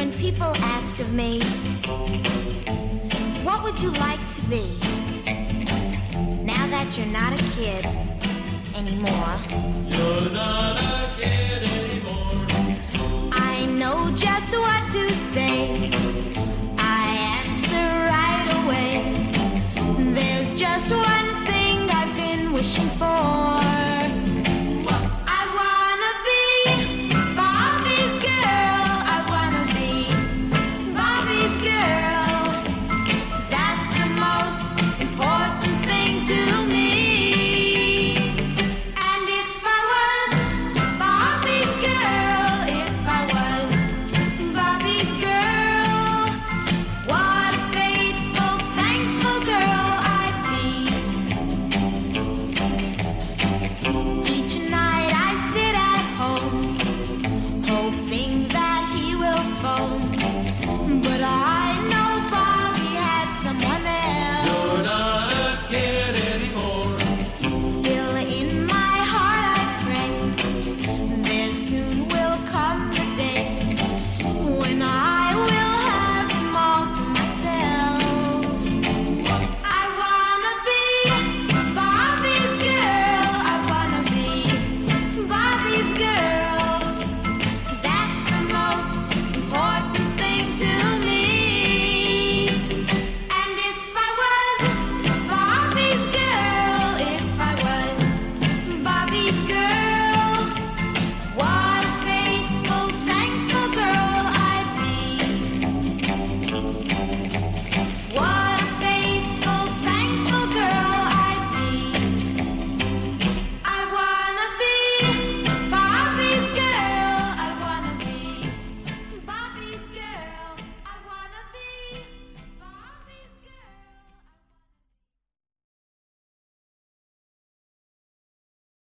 When people ask of me, what would you like to be? Now that you're not a kid anymore. You're not a kid anymore. I know just what to say. I answer right away. There's just one thing I've been wishing for. these girls.